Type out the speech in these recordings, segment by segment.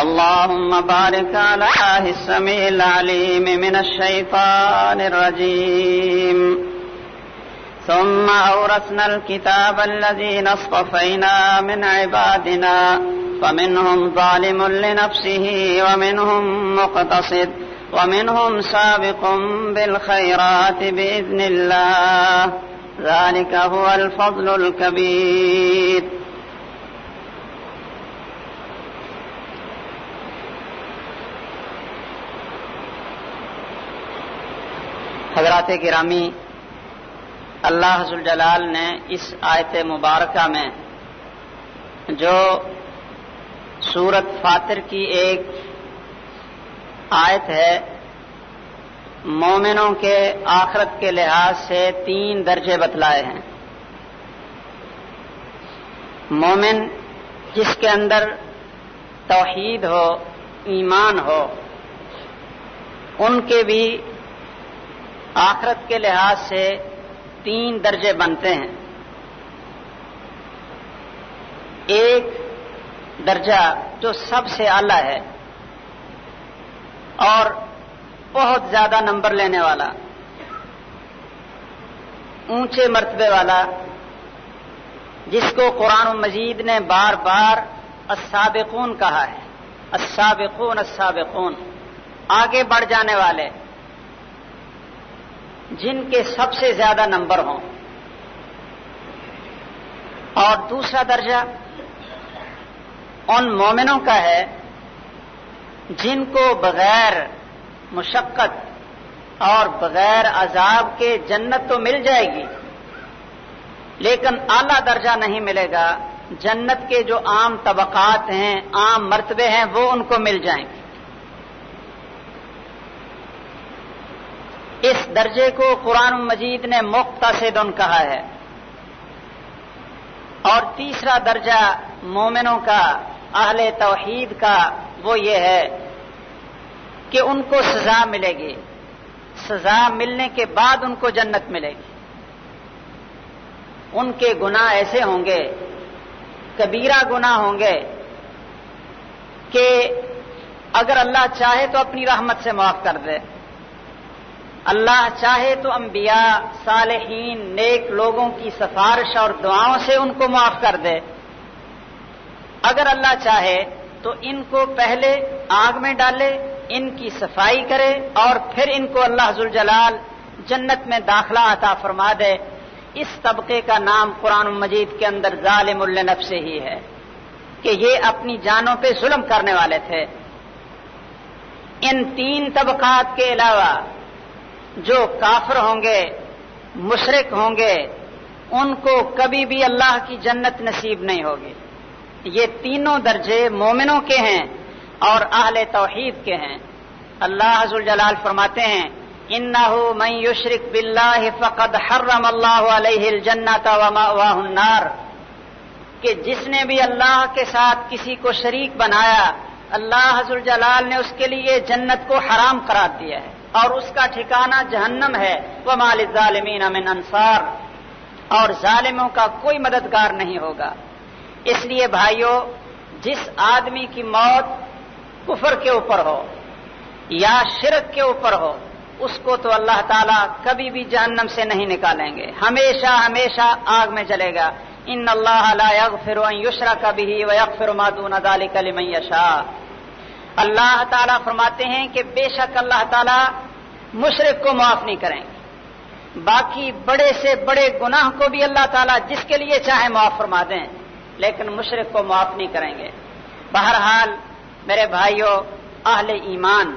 اللهم بارك على السميع العليم من الشيطان الرجيم. ثم أورثنا الكتاب الذين اصطفينا من عبادنا، فمنهم ظالم لنفسه، ومنهم مقتصد، ومنهم سابق بالخيرات بإذن الله. ذلك هو الفضل الكبير. حضرات گرامی اللہ حضل جلال نے اس آیت مبارکہ میں جو سورت فاتر کی ایک آیت ہے، مومنوں کے آخرت کے لحاظ سے تین درجے بتلائے ہیں۔ مومن جس کے اندر توحید ہو، ایمان ہو، ان کے بھی آخرت کے لحاظ سے تین درجے بنتے ہیں۔ ایک درجہ جو سب سے اعلی ہے اور بہت زیادہ نمبر لینے والا، اونچے مرتبے والا، جس کو قرآن مجید نے بار بار السابقون کہا ہے۔ السابقون السابقون۔ آگے بڑھ جانے والے جن کے سب سے زیادہ نمبر ہوں۔ اور دوسرا درجہ ان مومنوں کا ہے جن کو بغیر مشقت اور بغیر عذاب کے جنت تو مل جائے گی، لیکن اعلی درجہ نہیں ملے گا۔ جنت کے جو عام طبقات ہیں، عام مرتبے ہیں، وہ ان کو مل جائیں گے۔ اس درجے کو قرآن مجید نے مختصد کہا ہے۔ اور تیسرا درجہ مومنوں کا، اہل توحید کا وہ یہ ہے کہ ان کو سزا ملے گی۔ سزا ملنے کے بعد ان کو جنت ملے گی۔ ان کے گناہ ایسے ہوں گے، کبیرہ گناہ ہوں گے کہ اگر اللہ چاہے تو اپنی رحمت سے معاف کر دے۔ اللہ چاہے تو انبیاء، صالحین، نیک لوگوں کی سفارش اور دعاؤں سے ان کو معاف کر دے۔ اگر اللہ چاہے تو ان کو پہلے آگ میں ڈالے، ان کی صفائی کرے اور پھر ان کو اللہ جلال جنت میں داخلہ عطا فرما دے۔ اس طبقے کا نام قرآن مجید کے اندر ظالم النف سے ہی ہے کہ یہ اپنی جانوں پہ ظلم کرنے والے تھے۔ ان تین طبقات کے علاوہ جو کافر ہوں گے مشرق ہوں گے، ان کو کبھی بھی اللہ کی جنت نصیب نہیں ہوگی۔ یہ تینوں درجے مومنوں کے ہیں اور اہل توحید کے ہیں۔ اللہ حضر جلال فرماتے ہیں ان میں یشرق بلّہ فقد حرم اللہ علیہ الجنت واہ النار۔ کہ جس نے بھی اللہ کے ساتھ کسی کو شریک بنایا، اللہ حضر جلال نے اس کے لیے جنت کو حرام قرار دیا ہے۔ اور اس کا ٹھکانہ جہنم ہے۔ وہ مال ظالمین امن انصار اور ظالموں کا کوئی مددگار نہیں ہوگا۔ اس لیے بھائیوں جس آدمی کی موت کفر کے اوپر ہو یا شرک کے اوپر ہو، اس کو تو اللہ تعالیٰ کبھی بھی جہنم سے نہیں نکالیں گے۔ ہمیشہ ہمیشہ آگ میں چلے گا۔ ان اللہ یغفر ان یشرا کا بھی یغفر ما دون ذلك لمن یشاء اللہ تعالیٰ فرماتے ہیں کہ بے شک اللہ تعالیٰ مشرق کو معاف نہیں کریں گے۔ باقی بڑے سے بڑے گناہ کو بھی اللہ تعالیٰ جس کے لیے چاہے معاف فرما دیں، لیکن مشرق کو معاف نہیں کریں گے۔ بہرحال میرے بھائیوں اہل ایمان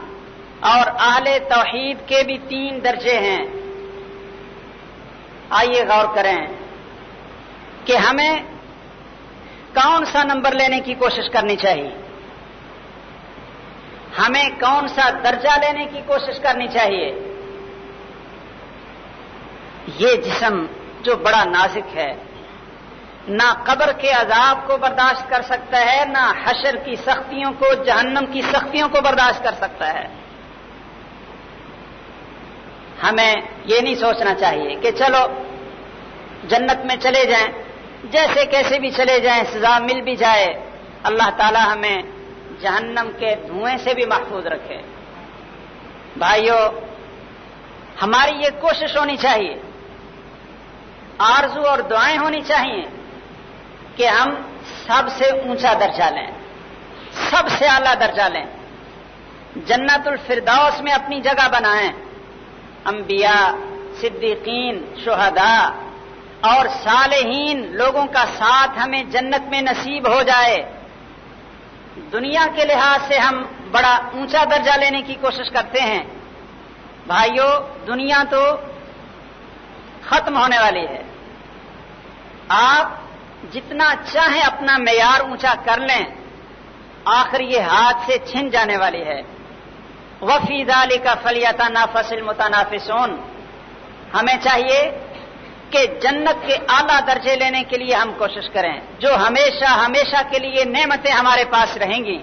اور اہل توحید کے بھی تین درجے ہیں۔ آئیے غور کریں کہ ہمیں کون سا نمبر لینے کی کوشش کرنی چاہیے۔ ہمیں کون سا درجہ لینے کی کوشش کرنی چاہیے؟ یہ جسم جو بڑا نازک ہے، نہ قبر کے عذاب کو برداشت کر سکتا ہے، نہ حشر کی سختیوں کو، جہنم کی سختیوں کو برداشت کر سکتا ہے۔ ہمیں یہ نہیں سوچنا چاہیے کہ چلو، جنت میں چلے جائیں، جیسے کیسے بھی چلے جائیں، سزا مل بھی جائے، اللہ تعالی ہمیں جہنم کے دھوئیں سے بھی محفوظ رکھے۔ بھائیوں ہماری یہ کوشش ہونی چاہیے۔ آرزو اور دعائیں ہونی چاہیے کہ ہم سب سے اونچا درجہ لیں۔ سب سے اعلی درجہ لیں۔ جنت الفردوس میں اپنی جگہ بنائیں۔ انبیاء، صدیقین، شہداء اور صالحین، لوگوں کا ساتھ ہمیں جنت میں نصیب ہو جائے۔ دنیا کے لحاظ سے ہم بڑا اونچا درجہ لینے کی کوشش کرتے ہیں۔ بھائیوں دنیا تو ختم ہونے والی ہے۔ آپ جتنا چاہیں اپنا معیار اونچا کر لیں، آخر یہ ہاتھ سے چھن جانے والی ہے۔ وفیز علی کا فلیتا نا فصل متنافسون ہمیں چاہیے کہ جنت کے اعلی درجے لینے کے لیے ہم کوشش کریں۔ جو ہمیشہ ہمیشہ کے لیے نعمتیں ہمارے پاس رہیں گی،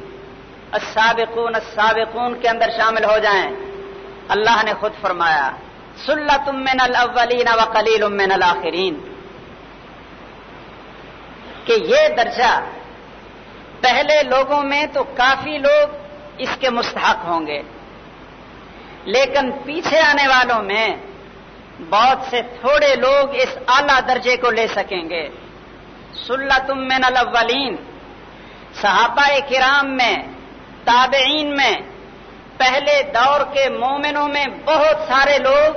السابقون السابقون کے اندر شامل ہو جائیں۔ اللہ نے خود فرمایا سلت من الاولین و قلیل من الاخرین۔ کہ یہ درجہ پہلے لوگوں میں تو کافی لوگ اس کے مستحق ہوں گے، لیکن پیچھے آنے والوں میں بہت سے تھوڑے لوگ اس اعلی درجے کو لے سکیں گے۔ سلتم من الاولین۔ صحابہ کرام میں، تابعین میں، پہلے دور کے مومنوں میں بہت سارے لوگ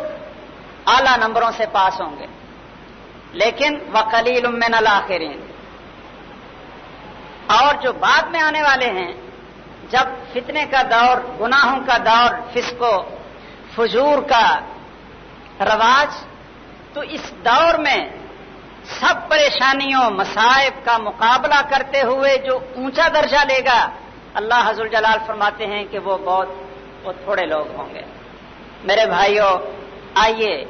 اعلی نمبروں سے پاس ہوں گے۔ لیکن وکلیل من الاخرین۔ اور جو بعد میں آنے والے ہیں، جب فتنے کا دور، گناہوں کا دور فسکو فجور کا رواج، تو اس دور میں سب پریشانیوں مسائب کا مقابلہ کرتے ہوئے جو اونچا درجہ لے گا، اللہ حضر جلال فرماتے ہیں کہ وہ بہت وہ تھوڑے لوگ ہوں گے۔ میرے بھائیوں، آئیے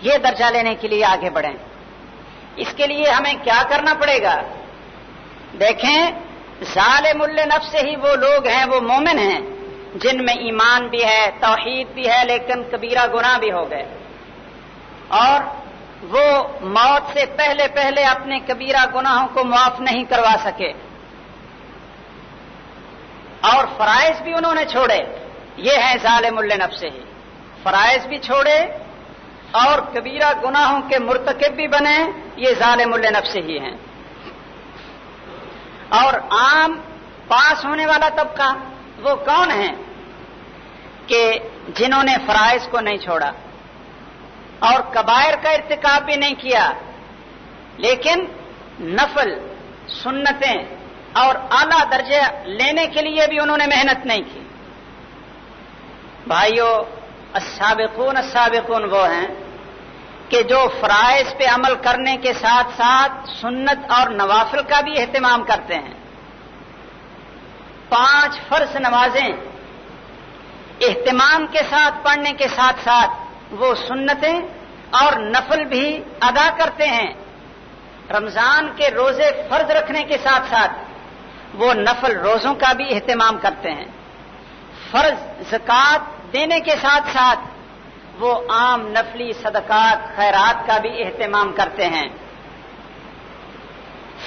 یہ درجہ لینے کے لیے آگے بڑھیں۔ اس کے لیے ہمیں کیا کرنا پڑے گا؟ دیکھیں، ظالم نفس سے ہی وہ لوگ ہیں، وہ مومن ہیں، جن میں ایمان بھی ہے، توحید بھی ہے، لیکن کبیرہ گناہ بھی ہو گئے۔ اور وہ موت سے پہلے پہلے اپنے کبیرہ گناہوں کو معاف نہیں کروا سکے۔ اور فرائض بھی انہوں نے چھوڑے۔ یہ ہیں ظالم النف سے ہی۔ فرائض بھی چھوڑے اور کبیرہ گناہوں کے مرتکب بھی بنے۔ یہ ظالم النف سے ہی ہیں۔ اور عام پاس ہونے والا طبقہ وہ کون ہے کہ جنہوں نے فرائض کو نہیں چھوڑا؟ اور کبائر کا ارتکاب بھی نہیں کیا۔ لیکن نفل، سنتیں اور اعلی درجے لینے کے لیے بھی انہوں نے محنت نہیں کی۔ بھائیوں السابقون السابقون وہ ہیں کہ جو فرائض پہ عمل کرنے کے ساتھ ساتھ سنت اور نوافل کا بھی اہتمام کرتے ہیں۔ پانچ فرض نمازیں اہتمام کے ساتھ، پڑھنے کے ساتھ ساتھ وہ سنتیں اور نفل بھی ادا کرتے ہیں۔ رمضان کے روزے فرض رکھنے کے ساتھ ساتھ وہ نفل روزوں کا بھی اہتمام کرتے ہیں۔ فرض زکوٰۃ دینے کے ساتھ ساتھ وہ عام نفلی صدقات، خیرات کا بھی اہتمام کرتے ہیں۔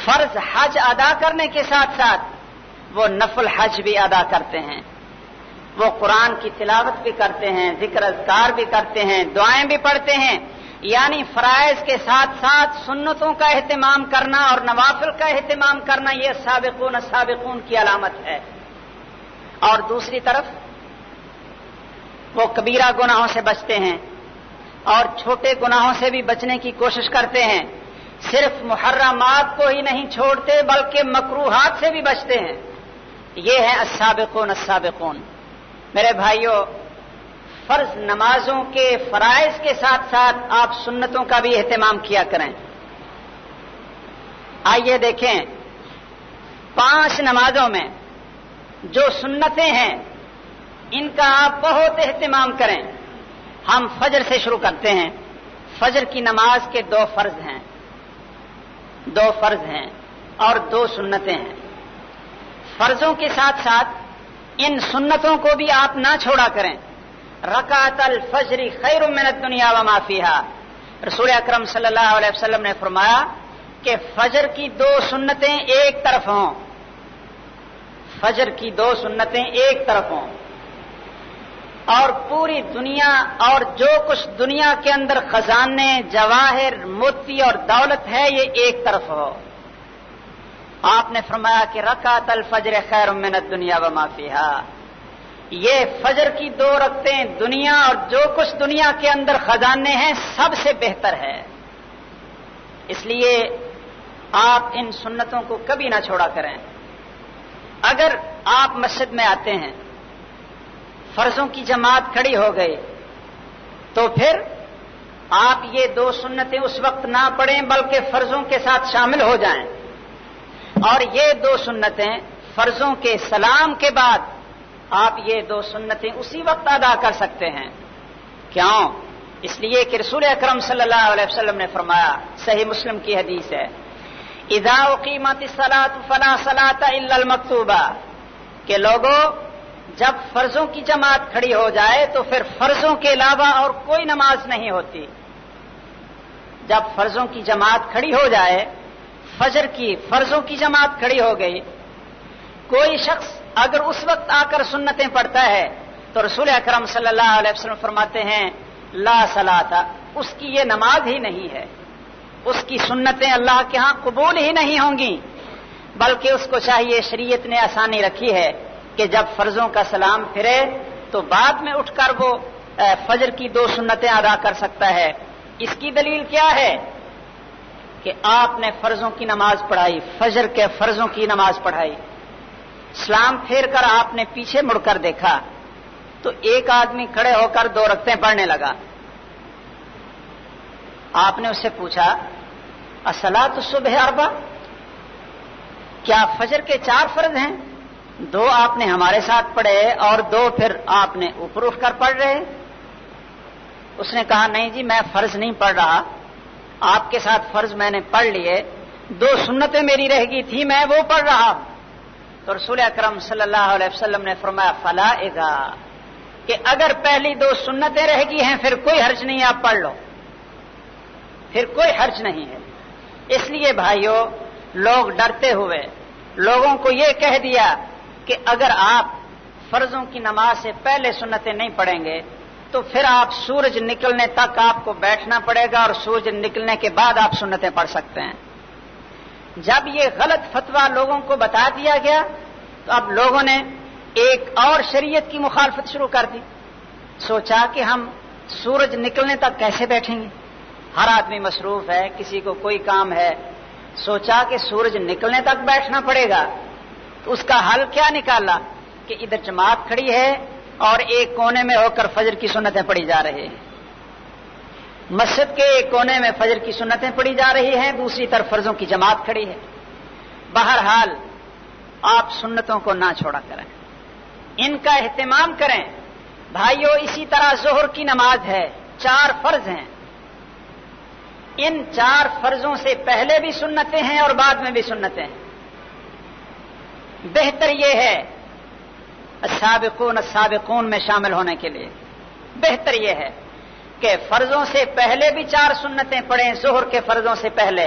فرض حج ادا کرنے کے ساتھ ساتھ وہ نفل حج بھی ادا کرتے ہیں۔ وہ قرآن کی تلاوت بھی کرتے ہیں، ذکر اذکار بھی کرتے ہیں، دعائیں بھی پڑھتے ہیں۔ یعنی فرائض کے ساتھ ساتھ سنتوں کا اہتمام کرنا اور نوافل کا اہتمام کرنا یہ سابقون سابقون کی علامت ہے۔ اور دوسری طرف وہ کبیرہ گناہوں سے بچتے ہیں اور چھوٹے گناہوں سے بھی بچنے کی کوشش کرتے ہیں۔ صرف محرمات کو ہی نہیں چھوڑتے، بلکہ مکروحات سے بھی بچتے ہیں۔ یہ ہے السابقون السابقون۔ میرے بھائیوں فرض نمازوں کے فرائض کے ساتھ ساتھ آپ سنتوں کا بھی اہتمام کیا کریں۔ آئیے دیکھیں، پانچ نمازوں میں جو سنتیں ہیں، ان کا آپ بہت اہتمام کریں۔ ہم فجر سے شروع کرتے ہیں۔ فجر کی نماز کے دو فرض ہیں۔ دو فرض ہیں اور دو سنتیں ہیں۔ فرضوں کے ساتھ ساتھ ان سنتوں کو بھی آپ نہ چھوڑا کریں۔ رکعت الفجری خیر من دنیا و معافیہ رسول اکرم صلی اللہ علیہ وسلم نے فرمایا کہ فجر کی دو سنتیں ایک طرف ہوں۔ فجر کی دو سنتیں ایک طرف ہوں۔ اور پوری دنیا اور جو کچھ دنیا کے اندر خزانے، جواہر موتی اور دولت ہے، یہ ایک طرف ہو۔ آپ نے فرمایا کہ رکعت الفجر خیر من دنیا و مافیہ یہ فجر کی دو رکھتے دنیا اور جو کچھ دنیا کے اندر خزانے ہیں سب سے بہتر ہے۔ اس لیے آپ ان سنتوں کو کبھی نہ چھوڑا کریں۔ اگر آپ مسجد میں آتے ہیں، فرضوں کی جماعت کھڑی ہو گئی، تو پھر آپ یہ دو سنتیں اس وقت نہ پڑھیں بلکہ فرضوں کے ساتھ شامل ہو جائیں۔ اور یہ دو سنتیں فرضوں کے سلام کے بعد آپ یہ دو سنتیں اسی وقت ادا کر سکتے ہیں۔ کیوں؟ اس لیے کہ رسول اکرم صلی اللہ علیہ وسلم نے فرمایا، صحیح مسلم کی حدیث ہے ادا قیمت سلاط فلا سلاط المکتوبہ کہ لوگوں، جب فرضوں کی جماعت کھڑی ہو جائے تو پھر فرضوں کے علاوہ اور کوئی نماز نہیں ہوتی۔ جب فرضوں کی جماعت کھڑی ہو جائے فجر کی فرضوں کی جماعت کھڑی ہو گئی۔ کوئی شخص اگر اس وقت آ کر سنتیں پڑھتا ہے تو رسول اکرم صلی اللہ علیہ وسلم فرماتے ہیں، لا سلاتا اس کی یہ نماز ہی نہیں ہے۔ اس کی سنتیں اللہ کے ہاں قبول ہی نہیں ہوں گی۔ بلکہ اس کو چاہیے شریعت نے آسانی رکھی ہے کہ جب فرضوں کا سلام پھرے تو بعد میں اٹھ کر وہ فجر کی دو سنتیں ادا کر سکتا ہے۔ اس کی دلیل کیا ہے؟ کہ آپ نے فرضوں کی نماز پڑھائی، فجر کے فرضوں کی نماز پڑھائی۔ اسلام پھیر کر آپ نے پیچھے مڑ کر دیکھا۔ تو ایک آدمی کھڑے ہو کر دو رکھتے پڑھنے لگا۔ آپ نے اس سے پوچھا اصلا تو صبح اربا کیا فجر کے چار فرض ہیں؟ دو آپ نے ہمارے ساتھ پڑھے اور دو پھر آپ نے اوپر اٹھ کر پڑھ رہے۔ اس نے کہا، نہیں جی میں فرض نہیں پڑھ رہا۔ آپ کے ساتھ فرض میں نے پڑھ لیے، دو سنتیں میری رہ گئی تھی، میں وہ پڑھ رہا تو رسول اکرم صلی اللہ علیہ وسلم نے فرمایا، فلا کہ اگر پہلی دو سنتیں رہ گئی ہیں، پھر کوئی حرج نہیں، آپ پڑھ لو۔ پھر کوئی حرج نہیں ہے۔ اس لیے بھائیوں لوگ ڈرتے ہوئے لوگوں کو یہ کہہ دیا کہ اگر آپ فرضوں کی نماز سے پہلے سنتیں نہیں پڑھیں گے تو پھر آپ سورج نکلنے تک آپ کو بیٹھنا پڑے گا اور سورج نکلنے کے بعد آپ سنتیں پڑھ سکتے ہیں۔ جب یہ غلط فتوا لوگوں کو بتا دیا گیا، تو اب لوگوں نے ایک اور شریعت کی مخالفت شروع کر دی۔ سوچا کہ ہم سورج نکلنے تک کیسے بیٹھیں گے؟ ہر آدمی مصروف ہے، کسی کو کوئی کام ہے۔ سوچا کہ سورج نکلنے تک بیٹھنا پڑے گا، تو اس کا حل کیا نکالا؟ کہ ادھر جماعت کھڑی ہے اور ایک کونے میں ہو کر فجر کی سنتیں پڑی جا رہی ہیں۔ مسجد کے ایک کونے میں فجر کی سنتیں پڑی جا رہی ہیں، دوسری طرف فرضوں کی جماعت کھڑی ہے۔ بہرحال، آپ سنتوں کو نہ چھوڑا کریں۔ ان کا اہتمام کریں۔ بھائیوں اسی طرح ظہر کی نماز ہے، چار فرض ہیں۔ ان چار فرضوں سے پہلے بھی سنتیں ہیں اور بعد میں بھی سنتیں ہیں۔ بہتر یہ ہے سابقون سابقون میں شامل ہونے کے لیے۔ بہتر یہ ہے کہ فرضوں سے پہلے بھی چار سنتیں پڑھیں زہر کے فرضوں سے پہلے،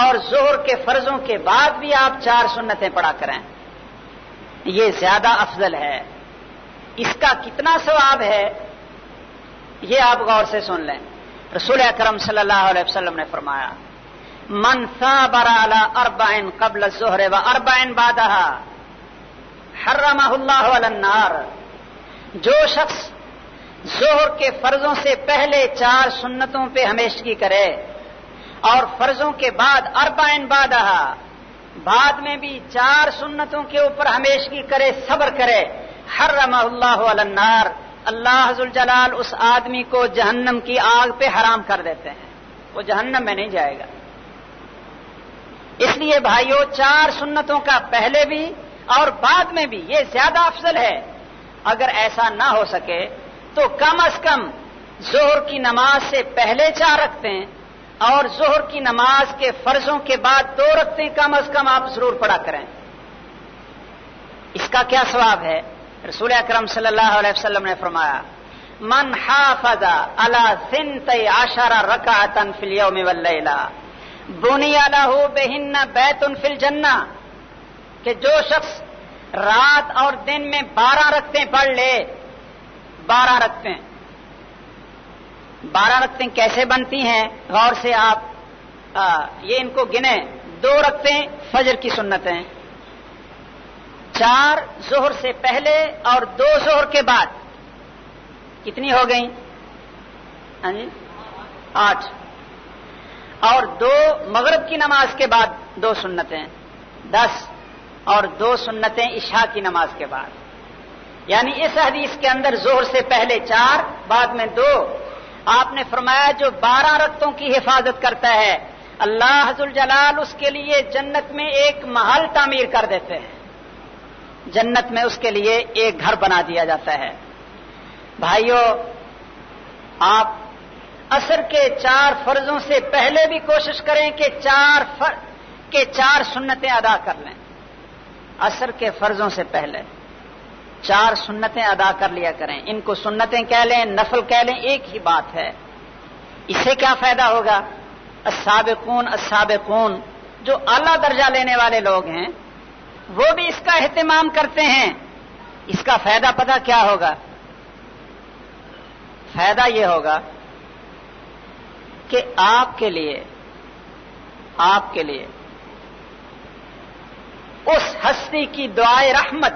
اور زہر کے فرضوں کے بعد بھی آپ چار سنتیں پڑھا کریں۔ یہ زیادہ افضل ہے۔ اس کا کتنا ثواب ہے، یہ آپ غور سے سن لیں۔ رسول اکرم صلی اللہ علیہ وسلم نے فرمایا، من برا اربائن قبل زہر و اربائن بادہ حرمہ اللہ النار جو شخص زہر کے فرضوں سے پہلے چار سنتوں پہ ہمیشگی کرے اور فرضوں کے بعد اربائن بادہ بعد میں بھی چار سنتوں کے اوپر ہمیشگی کرے، صبر کرے حرمہ اللہ النار اللہ حضل جلال اس آدمی کو جہنم کی آگ پہ حرام کر دیتے ہیں۔ وہ جہنم میں نہیں جائے گا۔ اس لیے بھائیوں چار سنتوں کا پہلے بھی اور بعد میں بھی یہ زیادہ افضل ہے۔ اگر ایسا نہ ہو سکے تو کم از کم زہر کی نماز سے پہلے چار رکھتے ہیں اور زہر کی نماز کے فرضوں کے بعد دو رکھتے ہیں، کم از کم آپ ضرور پڑا کریں۔ اس کا کیا ثواب ہے؟ رسول اکرم صلی اللہ علیہ وسلم نے فرمایا، من حافظ اللہ سنت آشارہ رکا تن فلیو میں بونی بہن بیت فل جنا کہ جو شخص رات اور دن میں بارہ رکھتے پڑھ لے بارہ رکھتے بارہ رکھتے کیسے بنتی ہیں؟ غور سے آپ آ, یہ ان کو گنے۔ دو رکھتے فجر کی سنتیں۔ چار زہر سے پہلے اور دو زہر کے بعد۔ کتنی ہو گئی ہاں جی؟ آٹھ۔ اور دو مغرب کی نماز کے بعد دو سنتیں۔ دس۔ اور دو سنتیں عشاء کی نماز کے بعد۔ یعنی اس حدیث کے اندر زہر سے پہلے چار، بعد میں دو۔ آپ نے فرمایا جو بارہ رقتوں کی حفاظت کرتا ہے، اللہ حضر جلال اس کے لیے جنت میں ایک محل تعمیر کر دیتے ہیں۔ جنت میں اس کے لیے ایک گھر بنا دیا جاتا ہے۔ بھائیوں آپ اثر کے چار فرضوں سے پہلے بھی کوشش کریں کہ چار فر... کے چار سنتیں ادا کر لیں۔ اثر کے فرضوں سے پہلے چار سنتیں ادا کر لیا کریں۔ ان کو سنتیں کہہ لیں، نفل کہہ لیں، ایک ہی بات ہے۔ اسے کیا فائدہ ہوگا؟ السابقون السابقون، جو اعلی درجہ لینے والے لوگ ہیں، وہ بھی اس کا اہتمام کرتے ہیں۔ اس کا فائدہ پتہ کیا ہوگا؟ فائدہ یہ ہوگا کہ آپ کے لیے، آپ کے لیے اس ہستی کی دعائے رحمت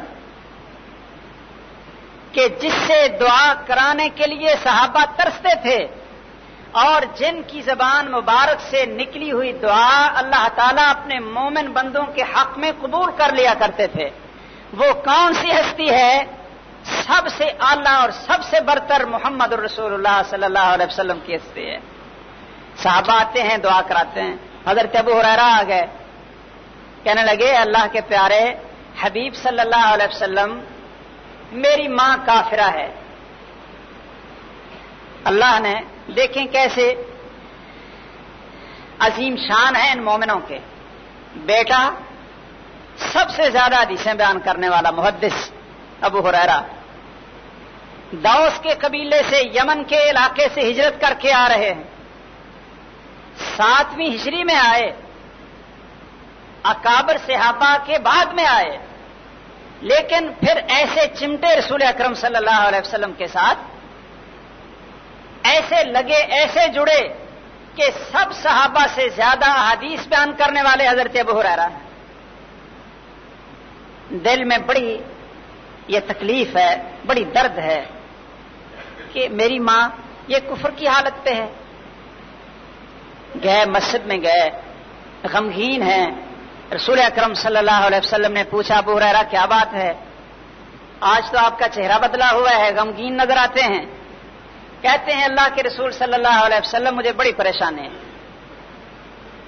کہ جس سے دعا کرانے کے لیے صحابہ ترستے تھے اور جن کی زبان مبارک سے نکلی ہوئی دعا اللہ تعالیٰ اپنے مومن بندوں کے حق میں قبول کر لیا کرتے تھے، وہ کون سی ہستی ہے؟ سب سے اعلیٰ اور سب سے برتر محمد الرسول اللہ صلی اللہ علیہ وسلم کی ہستی ہے۔ صحابہ آتے ہیں، دعا کراتے ہیں۔ حضرت ابو حرارا آ گئے۔ کہنے لگے اللہ کے پیارے حبیب صلی اللہ علیہ وسلم، میری ماں کافرہ ہے. اللہ نے دیکھیں کیسے عظیم شان ہے ان مومنوں کے۔ بیٹا سب سے زیادہ حدیثیں بیان کرنے والا محدث ابو حرارا داؤس کے قبیلے سے یمن کے علاقے سے ہجرت کر کے آ رہے ہیں۔ ساتویں ہجری میں آئے اکابر صحابہ کے بعد میں آئے۔ لیکن پھر ایسے چمٹے رسول اکرم صلی اللہ علیہ وسلم کے ساتھ ایسے لگے، ایسے جڑے کہ سب صحابہ سے زیادہ حدیث بیان کرنے والے حضرت ابو رہا دل میں بڑی یہ تکلیف ہے، بڑی درد ہے کہ میری ماں یہ کفر کی حالت پہ ہے۔ گئے، مسجد میں گئے، غمگین ہیں۔ رسول اکرم صلی اللہ علیہ وسلم نے پوچھا، ابو ریرا کیا بات ہے؟ آج تو آپ کا چہرہ بدلا ہوا ہے، غمگین نظر آتے ہیں۔ کہتے ہیں، اللہ کے رسول صلی اللہ علیہ وسلم مجھے بڑی پریشانی ہے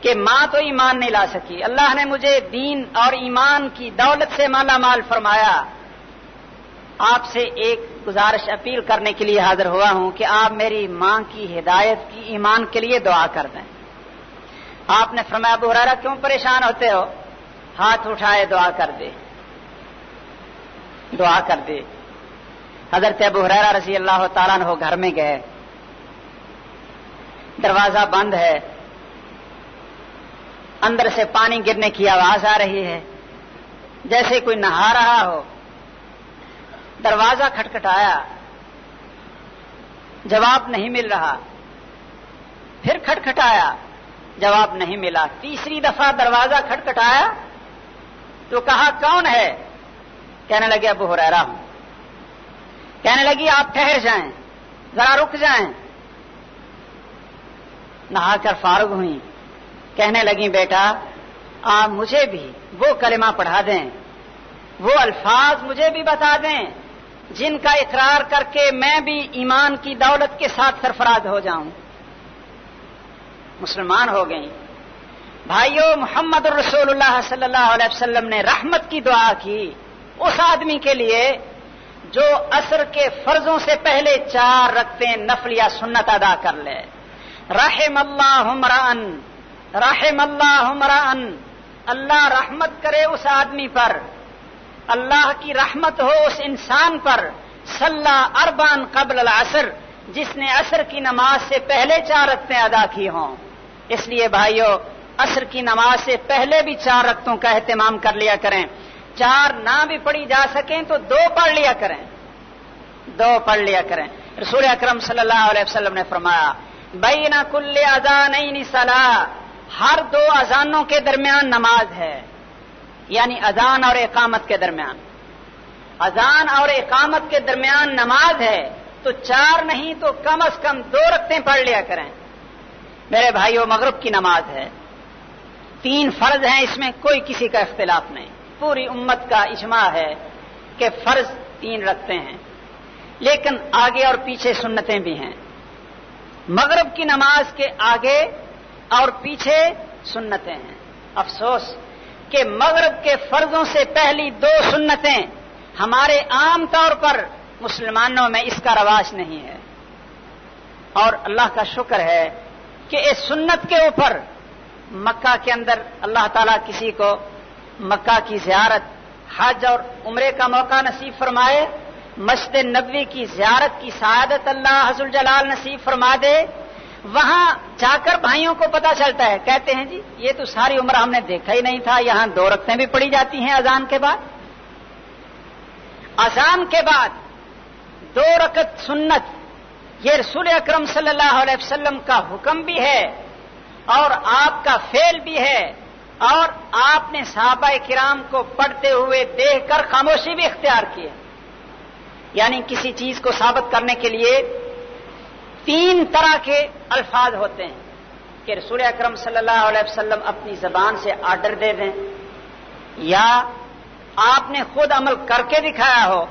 کہ ماں تو ایمان نہیں لا سکی۔ اللہ نے مجھے دین اور ایمان کی دولت سے مالا مال فرمایا۔ آپ سے ایک گزارش اپیل کرنے کے لیے حاضر ہوا ہوں کہ آپ میری ماں کی ہدایت، کی ایمان کے لیے دعا کر دیں۔ آپ نے فرمایا، ابو حرارا کیوں پریشان ہوتے ہو؟ ہاتھ اٹھائے دعا کر دے۔ دعا کر دے۔ حضرت ابو حرارا رضی اللہ تعالیٰ نے گھر میں گئے۔ دروازہ بند ہے۔ اندر سے پانی گرنے کی آواز آ رہی ہے۔ جیسے کوئی نہا رہا ہو۔ دروازہ کھٹکھٹایا۔ جواب نہیں مل رہا۔ پھر کھٹکھٹایا۔ جواب نہیں ملا۔ تیسری دفعہ دروازہ کھٹکھٹایا تو کہا، کون ہے؟ کہنے لگے، ابو ہو رہا ہوں۔ کہنے لگی، آپ ٹھہر جائیں، ذرا رک جائیں۔ نہا کر فارغ ہوئی کہنے لگی بیٹا، آپ مجھے بھی وہ کلمہ پڑھا دیں۔ وہ الفاظ مجھے بھی بتا دیں جن کا اقرار کر کے میں بھی ایمان کی دولت کے ساتھ سرفراز ہو جاؤں۔ مسلمان ہو گئی بھائیو، محمد الرسول اللہ صلی اللہ علیہ وسلم نے رحمت کی دعا کی۔ اس آدمی کے لیے جو اثر کے فرضوں سے پہلے چار رکھتے نفل یا سنت ادا کر لے۔ رحم اللہ عمران رحم اللہ عمران اللہ رحمت کرے اس آدمی پر۔ اللہ کی رحمت ہو اس انسان پر۔ صلاح اربان قبل العصر، جس نے عصر کی نماز سے پہلے چار رقطیں ادا کی ہوں۔ اس لیے بھائیوں عصر کی نماز سے پہلے بھی چار رقطوں کا اہتمام کر لیا کریں۔ چار نہ بھی پڑھی جا سکیں تو دو پڑھ لیا کریں۔ دو پڑھ لیا کریں۔ رسول اکرم صلی اللہ علیہ وسلم نے فرمایا بئی نہ کل اذان سلا ہر دو اذانوں کے درمیان نماز ہے۔ یعنی اذان اور اقامت کے درمیان۔ اذان اور اقامت کے درمیان نماز ہے، تو چار نہیں تو کم از کم دو رقطیں پڑھ لیا کریں۔ میرے بھائیوں مغرب کی نماز ہے۔ تین فرض ہیں، اس میں کوئی کسی کا اختلاف نہیں۔ پوری امت کا اجماع ہے کہ فرض تین رکھتے ہیں۔ لیکن آگے اور پیچھے سنتیں بھی ہیں۔ مغرب کی نماز کے آگے اور پیچھے سنتیں ہیں۔ افسوس کہ مغرب کے فرضوں سے پہلی دو سنتیں ہمارے عام طور پر مسلمانوں میں اس کا رواج نہیں ہے۔ اور اللہ کا شکر ہے کہ اس سنت کے اوپر مکہ کے اندر اللہ تعالیٰ کسی کو مکہ کی زیارت، حج اور عمرے کا موقع نصیب فرمائے، مسجد نبوی کی زیارت کی سعادت اللہ حضل جلال نصیب فرما دے، وہاں جا کر بھائیوں کو پتا چلتا ہے، کہتے ہیں جی یہ تو ساری عمر ہم نے دیکھا ہی نہیں تھا، یہاں دو رقطیں بھی پڑی جاتی ہیں اذان کے بعد۔ اذان کے بعد دو رکت سنت یہ رسول اکرم صلی اللہ علیہ وسلم کا حکم بھی ہے اور آپ کا فیل بھی ہے اور آپ نے صحابہ کرام کو پڑھتے ہوئے دیکھ کر خاموشی بھی اختیار کی ہے۔ یعنی کسی چیز کو ثابت کرنے کے لیے تین طرح کے الفاظ ہوتے ہیں کہ رسول اکرم صلی اللہ علیہ وسلم اپنی زبان سے آرڈر دے دیں یا آپ نے خود عمل کر کے دکھایا ہو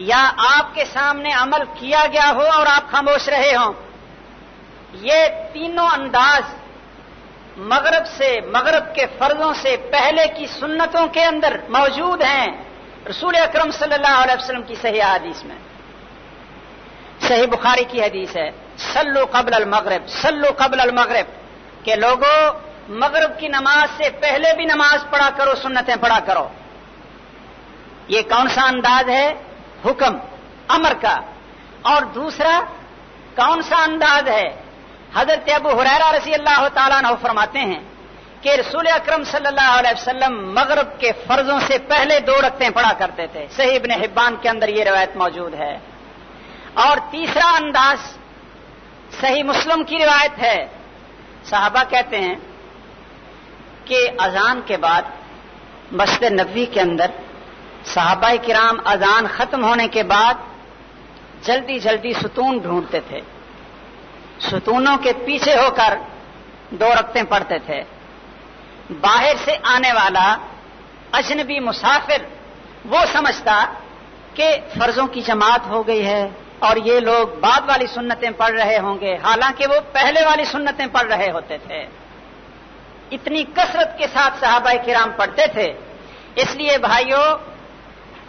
یا آپ کے سامنے عمل کیا گیا ہو اور آپ خاموش رہے ہوں۔ یہ تینوں انداز مغرب سے مغرب کے فرضوں سے پہلے کی سنتوں کے اندر موجود ہیں۔ رسول اکرم صلی اللہ علیہ وسلم کی صحیح حدیث میں۔ صحیح بخاری کی حدیث ہے سلو قبل المغرب سلو قبل المغرب۔ کہ لوگوں مغرب کی نماز سے پہلے بھی نماز پڑھا کرو، سنتیں پڑھا کرو۔ یہ کون سا انداز ہے؟ حکم، امر کا۔ اور دوسرا، کون سا انداز ہے؟ حضرت ابو حریرا رضی اللہ تعالیٰ نے فرماتے ہیں کہ رسول اکرم صلی اللہ علیہ وسلم مغرب کے فرضوں سے پہلے دو رکھتے پڑا کرتے تھے۔ صحیح ابن حبان کے اندر یہ روایت موجود ہے۔ اور تیسرا انداز، صحیح مسلم کی روایت ہے۔ صحابہ کہتے ہیں کہ اذان کے بعد مسجد نبوی کے اندر صحابہ کرام اذان ختم ہونے کے بعد جلدی جلدی ستون ڈھونڈتے تھے۔ ستونوں کے پیچھے ہو کر دو رقطیں پڑھتے تھے۔ باہر سے آنے والا اجنبی مسافر وہ سمجھتا کہ فرضوں کی جماعت ہو گئی ہے اور یہ لوگ بعد والی سنتیں پڑھ رہے ہوں گے۔ حالانکہ وہ پہلے والی سنتیں پڑھ رہے ہوتے تھے۔ اتنی کثرت کے ساتھ صحابہ کرام پڑھتے تھے۔ اس لیے بھائیوں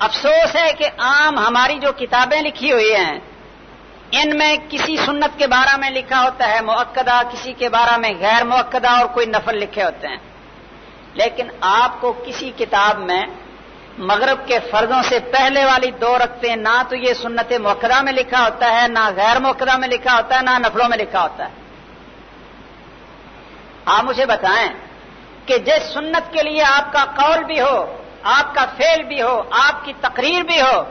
افسوس ہے کہ عام ہماری جو کتابیں لکھی ہوئی ہیں، ان میں کسی سنت کے بارے میں لکھا ہوتا ہے موقدہ کسی کے بارے میں غیر موقدہ اور کوئی نفل لکھے ہوتے ہیں۔ لیکن آپ کو کسی کتاب میں مغرب کے فرضوں سے پہلے والی دو رکھتے نہ تو یہ سنت موقدہ میں لکھا ہوتا ہے، نہ غیر موقدہ میں لکھا ہوتا ہے، نہ نفلوں میں لکھا ہوتا ہے۔ آپ مجھے بتائیں کہ جس سنت کے لیے آپ کا قول بھی ہو آپ کا فیل بھی ہو، آپ کی تقریر بھی ہو،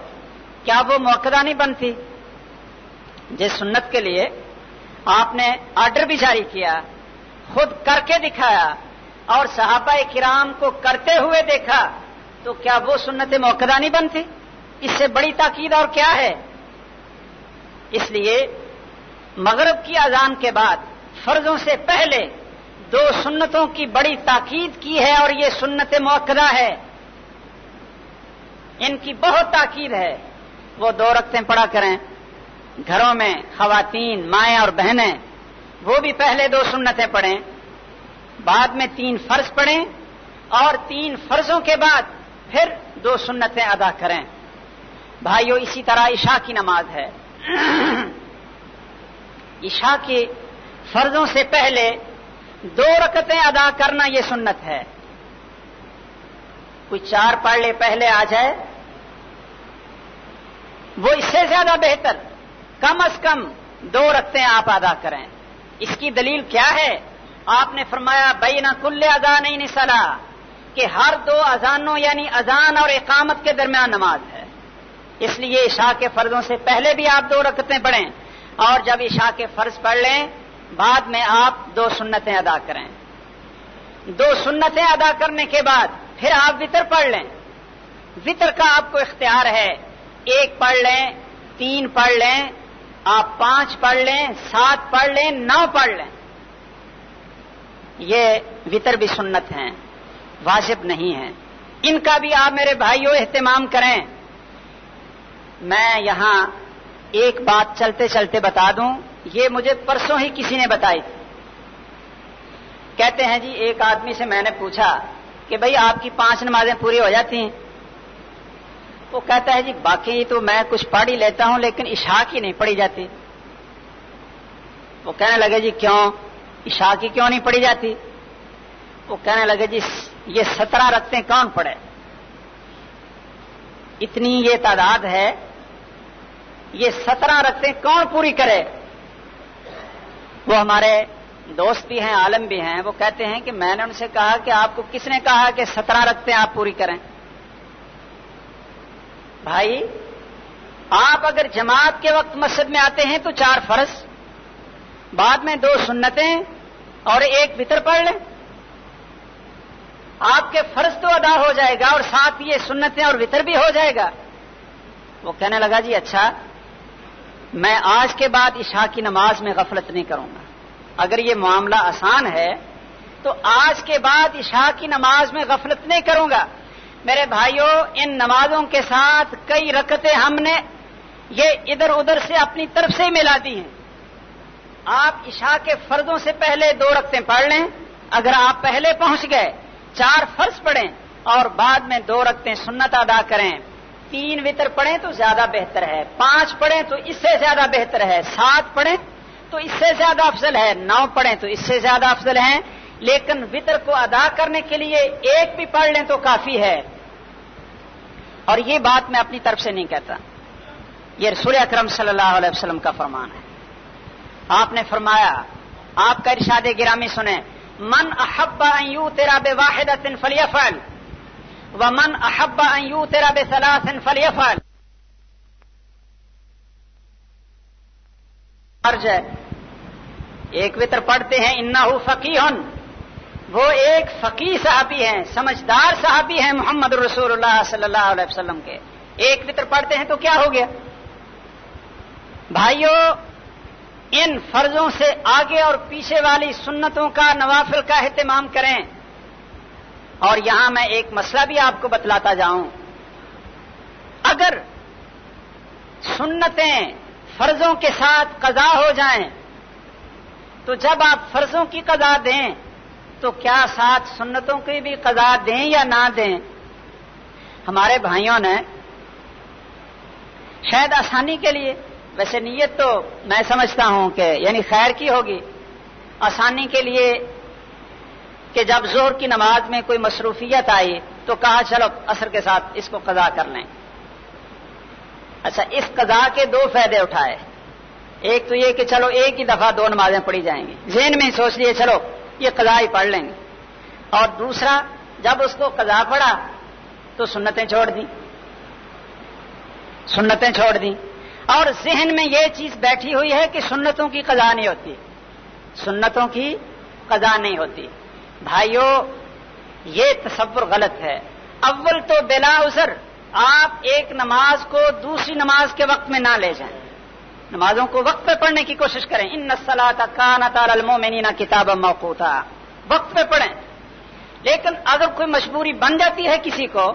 کیا وہ موقع نہیں بنتی جس سنت کے لیے آپ نے آرڈر بھی جاری کیا، خود کر کے دکھایا اور صحابہ کرام کو کرتے ہوئے دیکھا، تو کیا وہ سنت موقع نہیں بنتی اس سے بڑی تاکید اور کیا ہے؟ اس لیے مغرب کی اذان کے بعد فرضوں سے پہلے دو سنتوں کی بڑی تاکید کی ہے اور یہ سنت موقع ہے۔ ان کی بہت تاکید ہے۔ وہ دو رقطیں پڑا کریں۔ گھروں میں خواتین، مائیں اور بہنیں، وہ بھی پہلے دو سنتیں پڑھیں۔ بعد میں تین فرض پڑھیں اور تین فرضوں کے بعد پھر دو سنتیں ادا کریں۔ بھائیو، اسی طرح عشاء کی نماز ہے۔ عشاء کی فرضوں سے پہلے دو رکتیں ادا کرنا یہ سنت ہے۔ کوئی چار پڑھ لے پہلے آ جائے۔ وہ اس سے زیادہ بہتر کم از کم دو رکھتے آپ ادا کریں اس کی دلیل کیا ہے آپ نے فرمایا بئی نہ کل ادا نہیں نسلا کہ ہر دو اذانوں یعنی اذان اور اقامت کے درمیان نماز ہے اس لیے عشاء کے فرضوں سے پہلے بھی آپ دو رکتیں پڑھیں اور جب عشاء کے فرض پڑھ لیں بعد میں آپ دو سنتیں ادا کریں دو سنتیں ادا کرنے کے بعد پھر آپ وطر پڑھ لیں وطر کا آپ کو اختیار ہے ایک پڑھ لیں، تین پڑھ لیں، آپ پانچ پڑھ لیں، سات پڑھ لیں، نو پڑھ لیں۔ یہ وطر بھی سنت ہیں، واجب نہیں ہیں۔ ان کا بھی آپ میرے بھائیوں اہتمام کریں۔ میں یہاں ایک بات چلتے چلتے بتا دوں، یہ مجھے پرسوں ہی کسی نے بتائی۔ تھی کہتے ہیں جی ایک آدمی سے میں نے پوچھا کہ بھائی آپ کی پانچ نمازیں پوری ہو جاتی ہیں۔ وہ کہتا ہے جی باقی تو میں کچھ پڑھ ہی لیتا ہوں، لیکن عشاء کی نہیں پڑھی جاتی۔ وہ کہنے لگے جی کیوں؟ عشاء کی کیوں نہیں پڑھی جاتی؟ وہ کہنے لگے جی یہ سترہ رکھتے کون پڑے اتنی یہ تعداد ہے، یہ سترہ رکھتے کون پوری کرے؟ وہ ہمارے دوست بھی ہیں، عالم بھی ہیں، وہ کہتے ہیں کہ میں نے ان سے کہا کہ آپ کو کس نے کہا کہ سترہ رکھتے آپ پوری کریں؟ بھائی، آپ اگر جماعت کے وقت مسجد میں آتے ہیں تو چار فرض، بعد میں دو سنتیں اور ایک بتر پڑھ لیں۔ آپ کے فرض تو ادا ہو جائے گا اور ساتھ یہ سنتیں اور وطر بھی ہو جائے گا۔ وہ کہنے لگا جی اچھا میں آج کے بعد عشاء کی نماز میں غفلت نہیں کروں گا۔ اگر یہ معاملہ آسان ہے تو آج کے بعد عشاء کی نماز میں غفلت نہیں کروں گا۔ میرے بھائیوں ان نمازوں کے ساتھ کئی رکتیں ہم نے یہ ادھر ادھر سے اپنی طرف سے ملا دی ہیں۔ آپ عشاء کے فرضوں سے پہلے دو رکھتے پڑھ لیں۔ اگر آپ پہلے پہنچ گئے، چار فرض پڑھیں اور بعد میں دو رکھتے سنت ادا کریں۔ تین وطر پڑھیں تو زیادہ بہتر ہے۔ پانچ پڑھیں تو اس سے زیادہ بہتر ہے۔ سات پڑھیں تو اس سے زیادہ افضل ہے۔ نو پڑھیں تو اس سے زیادہ افضل ہے لیکن وطر کو ادا کرنے کے لیے ایک بھی پڑھ لیں تو کافی ہے۔ اور یہ بات میں اپنی طرف سے نہیں کہتا۔ یہ رسول اکرم صلی اللہ علیہ وسلم کا فرمان ہے۔ آپ نے فرمایا، آپ کا ارشاد گرامی سنیں۔ من احبا یو تیرا بے واحد فلیفل و من احبا یو تیرا بے سلاسن فلیفل فرض ہے، ایک وطر پڑھتے ہیں انا فقی وہ ایک فقی صحابی ہیں، سمجھدار صحابی ہیں محمد رسول اللہ صلی اللہ علیہ وسلم کے۔ ایک وطر پڑھتے ہیں تو کیا ہو گیا؟ بھائیوں ان فرضوں سے آگے اور پیچھے والی سنتوں کا نوافل کا اہتمام کریں۔ اور یہاں میں ایک مسئلہ بھی آپ کو بتلاتا جاؤں۔ اگر سنتیں فرضوں کے ساتھ قضا ہو جائیں، تو جب آپ فرضوں کی قضا دیں تو کیا ساتھ سنتوں کی بھی قضا دیں یا نہ دیں؟ ہمارے بھائیوں نے شاید آسانی کے لیے، ویسے نیت تو میں سمجھتا ہوں کہ یعنی خیر کی ہوگی، آسانی کے لیے کہ جب زور کی نماز میں کوئی مصروفیت آئی تو کہا چلو اثر کے ساتھ اس کو قضا کر لیں۔ اچھا اس قضا کے دو فائدے اٹھائے۔ ایک تو یہ کہ چلو ایک ہی دفعہ دو نمازیں پڑھی جائیں گی۔ ذہن میں سوچ لیے چلو یہ قضا ہی پڑھ لیں گے۔ اور دوسرا، جب اس کو قضا پڑا تو سنتیں چھوڑ دیں۔ سنتیں چھوڑ دیں۔ اور ذہن میں یہ چیز بیٹھی ہوئی ہے کہ سنتوں کی قضا نہیں ہوتی۔ سنتوں کی قضا نہیں ہوتی۔ بھائیوں یہ تصور غلط ہے۔ اول تو بلا ازر آپ ایک نماز کو دوسری نماز کے وقت میں نہ لے جائیں۔ نمازوں کو وقت پہ پڑھنے کی کوشش کریں۔ ان نسلا کا کان تالمو میں کتاب موقع تھا وقت پہ پڑھیں۔ لیکن اگر کوئی مجبوری بن جاتی ہے کسی کو،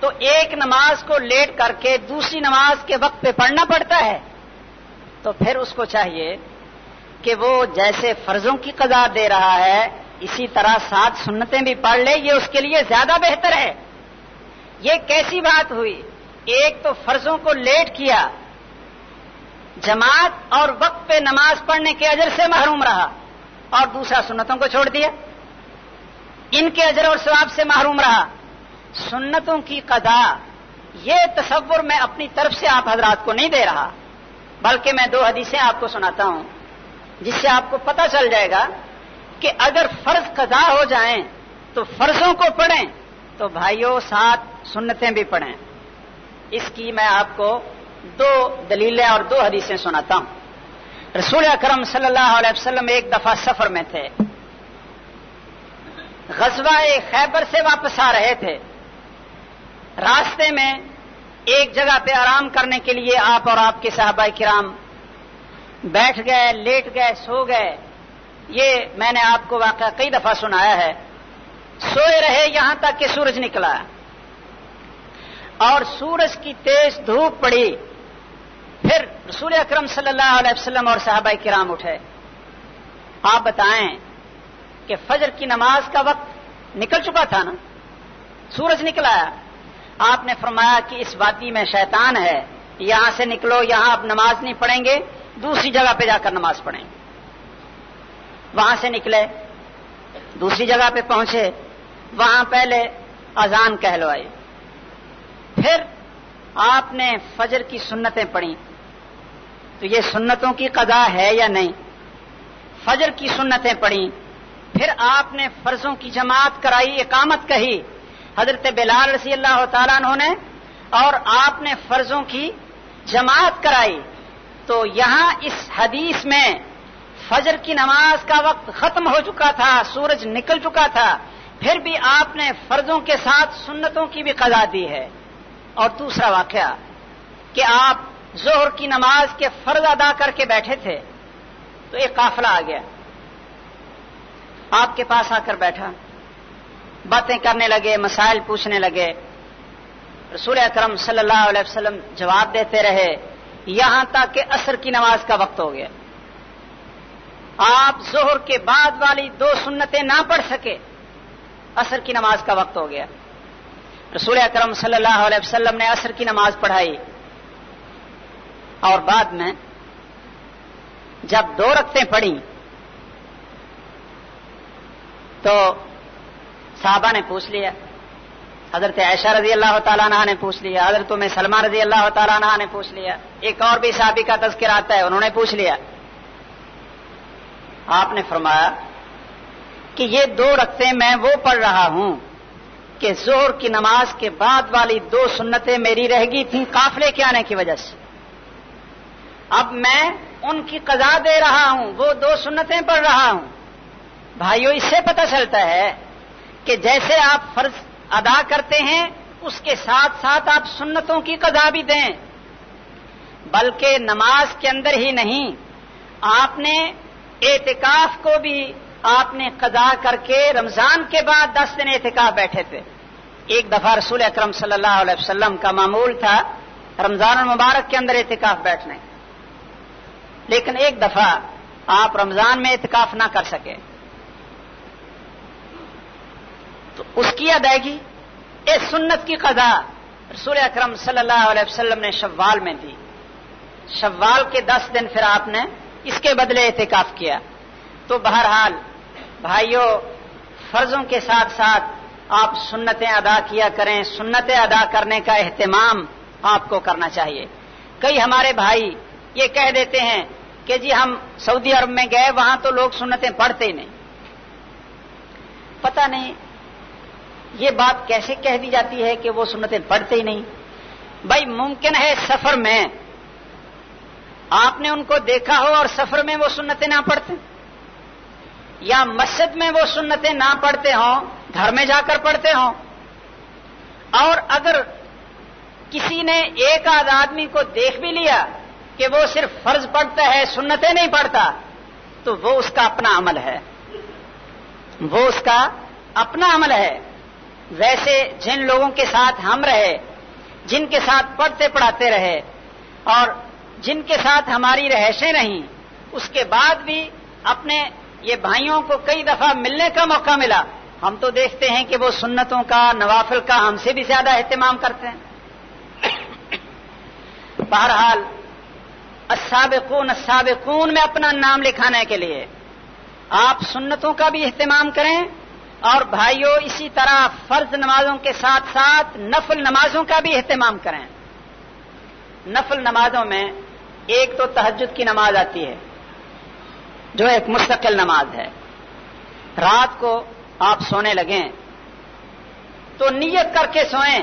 تو ایک نماز کو لیٹ کر کے دوسری نماز کے وقت پہ پڑھنا پڑتا ہے۔ تو پھر اس کو چاہیے کہ وہ جیسے فرضوں کی قضا دے رہا ہے، اسی طرح سات سنتیں بھی پڑھ لے، یہ اس کے لیے زیادہ بہتر ہے۔ یہ کیسی بات ہوئی؟ ایک تو فرضوں کو لیٹ کیا۔ جماعت اور وقت پہ نماز پڑھنے کے اجر سے محروم رہا اور دوسرا سنتوں کو چھوڑ دیا۔ ان کے اجر اور ثواب سے محروم رہا۔ سنتوں کی قضا، یہ تصور میں اپنی طرف سے آپ حضرات کو نہیں دے رہا، بلکہ میں دو حدیثیں آپ کو سناتا ہوں، جس سے آپ کو پتہ چل جائے گا کہ اگر فرض قضا ہو جائیں تو فرضوں کو پڑھیں تو بھائیوں ساتھ سنتیں بھی پڑھیں۔ اس کی میں آپ کو دو دلیلیں اور دو حدیثیں سناتا ہوں۔ رسول اکرم صلی اللہ علیہ وسلم ایک دفعہ سفر میں تھے۔ غزوہ خیبر سے واپس آ رہے تھے۔ راستے میں ایک جگہ پہ آرام کرنے کے لیے آپ اور آپ کے صحابہ کرام بیٹھ گئے، لیٹ گئے، سو گئے۔ یہ میں نے آپ کو واقعہ کئی دفعہ سنایا ہے۔ سوئے رہے، یہاں تک کہ سورج نکلا۔ اور سورج کی تیز دھوپ پڑی۔ پھر رسول اکرم صلی اللہ علیہ وسلم اور صحابہ کرام اٹھے۔ آپ بتائیں کہ فجر کی نماز کا وقت نکل چکا تھا نا؟ سورج نکلا آپ نے فرمایا کہ اس وادی میں شیطان ہے، یہاں سے نکلو، یہاں اب نماز نہیں پڑھیں گے، دوسری جگہ پہ جا کر نماز پڑھیں۔ وہاں سے نکلے، دوسری جگہ پہ پہنچے، وہاں پہلے اذان کہلوائی پھر آپ نے فجر کی سنتیں پڑھی تو یہ سنتوں کی قضا ہے یا نہیں؟ فجر کی سنتیں پڑھی پھر آپ نے فرضوں کی جماعت کرائی، اقامت کہی۔ حضرت بلال رضی اللہ تعالیٰ انہوں نے، اور آپ نے فرضوں کی جماعت کرائی۔ تو یہاں اس حدیث میں فجر کی نماز کا وقت ختم ہو چکا تھا، سورج نکل چکا تھا، پھر بھی آپ نے فرضوں کے ساتھ سنتوں کی بھی قضا دی ہے۔ اور دوسرا واقعہ، کہ آپ زہر کی نماز کے فرض ادا کر کے بیٹھے تھے تو ایک قافلہ آ گیا۔ آپ کے پاس آ کر بیٹھا۔ باتیں کرنے لگے، مسائل پوچھنے لگے۔ رسول اکرم صلی اللہ علیہ وسلم جواب دیتے رہے، یہاں تک کہ عصر کی نماز کا وقت ہو گیا۔ آپ زہر کے بعد والی دو سنتیں نہ پڑھ سکے، عصر کی نماز کا وقت ہو گیا۔ رسول اکرم صلی اللہ علیہ وسلم نے عصر کی نماز پڑھائی۔ اور بعد میں جب دو رقطیں پڑھی تو صحابہ نے پوچھ لیا، حضرت عائشہ رضی اللہ تعالیٰ عنہ نے پوچھ لیا، حضرت میں سلمہ رضی اللہ تعالیٰ عنہ نے پوچھ لیا۔ ایک اور بھی صحابی کا تذکر آتا ہے، انہوں نے پوچھ لیا۔ آپ نے فرمایا کہ یہ دو رقطیں میں وہ پڑھ رہا ہوں کہ زہر کی نماز کے بعد والی دو سنتیں میری رہ گئی تھیں، قافلے کے آنے کی وجہ سے۔ اب میں ان کی قضا دے رہا ہوں، وہ دو سنتیں پڑھ رہا ہوں۔ بھائیوں اس سے پتہ چلتا ہے کہ جیسے آپ فرض ادا کرتے ہیں، اس کے ساتھ ساتھ آپ سنتوں کی قضا بھی دیں۔ بلکہ نماز کے اندر ہی نہیں، آپ نے اعتکاف کو بھی آپ نے قضا کر کے رمضان کے بعد دس دن اعتکاف بیٹھے تھے۔ ایک دفعہ رسول اکرم صلی اللہ علیہ وسلم کا معمول تھا، رمضان المبارک کے اندر اعتکاف بیٹھنے۔ لیکن ایک دفعہ آپ رمضان میں اعتکاف نہ کر سکے تو اس کی ادائیگی اس سنت کی قضا رسول اکرم صلی اللہ علیہ وسلم نے شوال میں دی۔ شوال کے دس دن پھر آپ نے اس کے بدلے احتکاف کیا۔ تو بہرحال بھائیوں فرضوں کے ساتھ ساتھ آپ سنتیں ادا کیا کریں۔ سنتیں ادا کرنے کا اہتمام آپ کو کرنا چاہیے۔ کئی ہمارے بھائی یہ کہہ دیتے ہیں کہ جی ہم سعودی عرب میں گئے، وہاں تو لوگ سنتیں پڑھتے ہی نہیں۔ پتہ نہیں یہ بات کیسے کہہ دی جاتی ہے کہ وہ سنتیں پڑھتے ہی نہیں۔ بھائی، ممکن ہے سفر میں آپ نے ان کو دیکھا ہو اور سفر میں وہ سنتیں نہ پڑھتے، یا مسجد میں وہ سنتیں نہ پڑھتے ہوں، گھر میں جا کر پڑھتے ہوں۔ اور اگر کسی نے ایک آدھ آدمی کو دیکھ بھی لیا کہ وہ صرف فرض پڑھتا ہے، سنتیں نہیں پڑھتا، تو وہ اس کا اپنا عمل ہے۔ وہ اس کا اپنا عمل ہے۔ ویسے جن لوگوں کے ساتھ ہم رہے، جن کے ساتھ پڑھتے پڑھاتے رہے، اور جن کے ساتھ ہماری رہائشیں رہیں، اس کے بعد بھی اپنے یہ بھائیوں کو کئی دفعہ ملنے کا موقع ملا۔ ہم تو دیکھتے ہیں کہ وہ سنتوں کا، نوافل کا ہم سے بھی زیادہ اہتمام کرتے ہیں۔ بہرحال السابقون السابقون میں اپنا نام لکھانے کے لیے۔ آپ سنتوں کا بھی اہتمام کریں اور بھائیوں اسی طرح فرض نمازوں کے ساتھ ساتھ نفل نمازوں کا بھی اہتمام کریں۔ نفل نمازوں میں ایک تو تحجد کی نماز آتی ہے، جو ایک مستقل نماز ہے۔ رات کو آپ سونے لگیں تو نیت کر کے سوئیں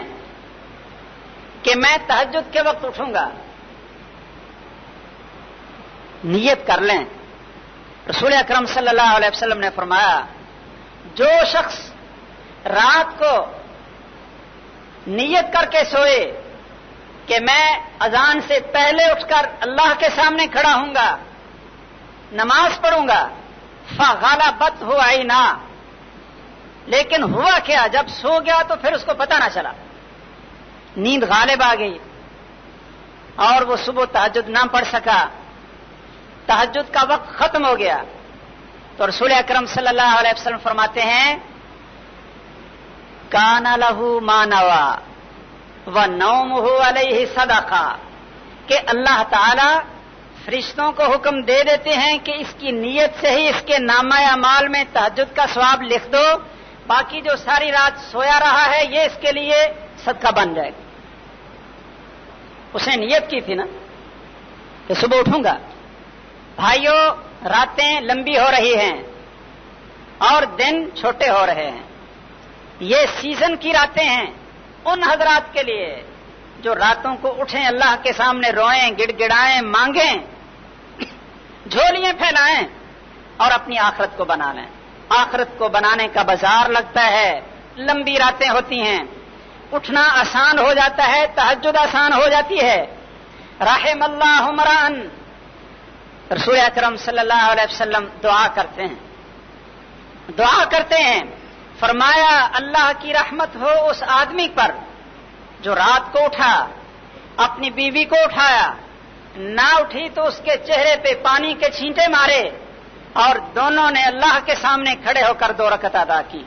کہ میں تحجد کے وقت اٹھوں گا۔ نیت کر لیں۔ رسول اکرم صلی اللہ علیہ وسلم نے فرمایا، جو شخص رات کو نیت کر کے سوئے کہ میں اذان سے پہلے اٹھ کر اللہ کے سامنے کھڑا ہوں گا، نماز پڑھوں گا فاغالہ بت ہو آئی نہ لیکن ہوا کیا؟ جب سو گیا تو پھر اس کو پتا نہ چلا۔ نیند غالب آ گئی اور وہ صبح تحجد نہ پڑھ سکا۔ تحجد کا وقت ختم ہو گیا۔ تو رسول اکرم صلی اللہ علیہ وسلم فرماتے ہیں، کانا لہو مانوا و نوم ہو علیہ صدقہ کہ اللہ تعالی فرشتوں کو حکم دے دیتے ہیں کہ اس کی نیت سے ہی اس کے نامہ مال میں تحجد کا سواب لکھ دو۔ باقی جو ساری رات سویا رہا ہے، یہ اس کے لیے صدقہ بن جائے گا۔ اس نے نیت کی تھی نا کہ صبح اٹھوں گا۔ بھائیوں راتیں لمبی ہو رہی ہیں اور دن چھوٹے ہو رہے ہیں۔ یہ سیزن کی راتیں ہیں ان حضرات کے لیے جو راتوں کو اٹھیں اللہ کے سامنے روئیں گڑ گڑائیں مانگیں، جھولیاں پھیلائیں اور اپنی آخرت کو بنا لیں۔ آخرت کو بنانے کا بازار لگتا ہے۔ لمبی راتیں ہوتی ہیں۔ اٹھنا آسان ہو جاتا ہے تحجد آسان ہو جاتی ہے۔ رحم اللہ عمران رسول اکرم صلی اللہ علیہ وسلم دعا کرتے ہیں۔ دعا کرتے ہیں۔ فرمایا، اللہ کی رحمت ہو اس آدمی پر جو رات کو اٹھا، اپنی بیوی کو اٹھایا، نہ اٹھی تو اس کے چہرے پہ پانی کے چھینٹے مارے اور دونوں نے اللہ کے سامنے کھڑے ہو کر دو رکت ادا کی۔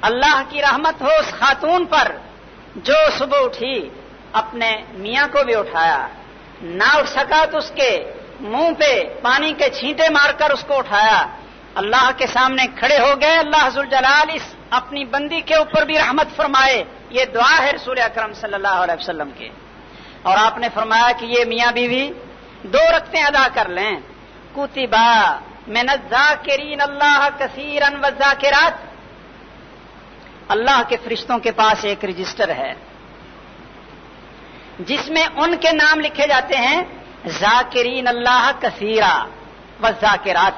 اللہ کی رحمت ہو اس خاتون پر جو صبح اٹھی، اپنے میاں کو بھی اٹھایا۔ نہ اٹھ سکا تو اس کے منہ پہ پانی کے چھینٹے مار کر اس کو اٹھایا۔ اللہ کے سامنے کھڑے ہو گئے۔ اللہ حضر جلال اس اپنی بندی کے اوپر بھی رحمت فرمائے۔ یہ دعا ہے رسول اکرم صلی اللہ علیہ وسلم کے۔ اور آپ نے فرمایا کہ یہ میاں بیوی دو رقطیں ادا کر لیں۔ کتبا میں ذاکرین اللہ کثیر ان ذاکرات اللہ کے فرشتوں کے پاس ایک رجسٹر ہے۔ جس میں ان کے نام لکھے جاتے ہیں۔ ذاکرین اللہ کثیرہ و ذاکرات،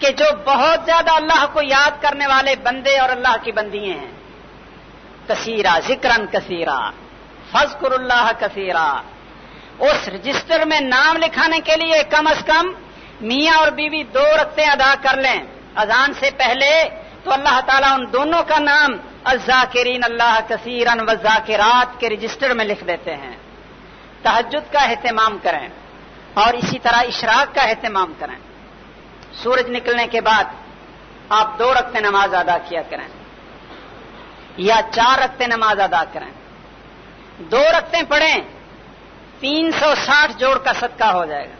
کہ جو بہت زیادہ اللہ کو یاد کرنے والے بندے اور اللہ کی بندیاں ہیں۔ کثیرہ ذکرن کثیرہ فضکر اللہ کثیرہ اس رجسٹر میں نام لکھانے کے لیے کم از کم میاں اور بیوی دو رقطیں ادا کر لیں۔ اذان سے پہلے تو اللہ تعالیٰ ان دونوں کا نام الزاکرین اللہ کثیرن و ذاکرات کے رجسٹر میں لکھ دیتے ہیں۔ تحجد کا اہتمام کریں اور اسی طرح اشراق کا اہتمام کریں۔ سورج نکلنے کے بعد آپ دو رقطیں نماز ادا کیا کریں یا چار رقطیں نماز ادا کریں۔ دو رقطیں پڑھیں، تین سو ساٹھ جوڑ کا صدقہ ہو جائے گا۔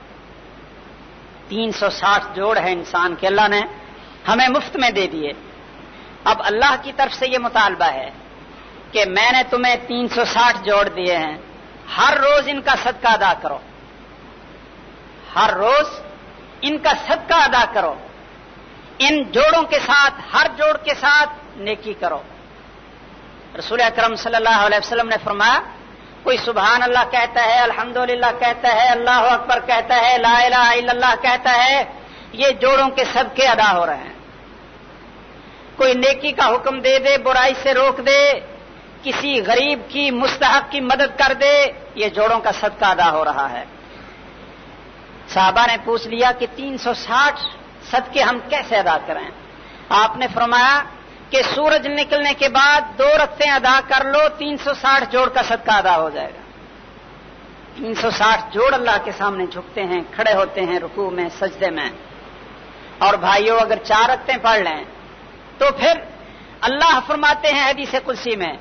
تین سو ساٹھ جوڑ ہے انسان کے، اللہ نے ہمیں مفت میں دے دیے۔ اب اللہ کی طرف سے یہ مطالبہ ہے کہ میں نے تمہیں تین سو ساٹھ جوڑ دیے ہیں ہر روز ان کا صدقہ ادا کرو۔ ہر روز ان کا صدقہ ادا کرو۔ ان جوڑوں کے ساتھ، ہر جوڑ کے ساتھ نیکی کرو۔ رسول اکرم صلی اللہ علیہ وسلم نے فرمایا، کوئی سبحان اللہ کہتا ہے الحمد کہتا ہے، اللہ اکبر کہتا ہے، لا الہ الا اللہ کہتا ہے، یہ جوڑوں کے سب کے ادا ہو رہے ہیں۔ کوئی نیکی کا حکم دے دے، برائی سے روک دے کسی غریب کی مستحق کی مدد کر دے، یہ جوڑوں کا صدقہ ادا ہو رہا ہے۔ صحابہ نے پوچھ لیا کہ تین سو ساٹھ صدقے ہم کیسے ادا کریں؟ آپ نے فرمایا کہ سورج نکلنے کے بعد دو رقطیں ادا کر لو، تین سو ساٹھ جوڑ کا صدقہ ادا ہو جائے گا۔ تین سو ساٹھ جوڑ اللہ کے سامنے جھکتے ہیں، کھڑے ہوتے ہیں رکوع میں، سجدے میں۔ اور بھائیوں اگر چار رقطیں پڑھ لیں تو پھر اللہ فرماتے ہیں حدیث کلسی میں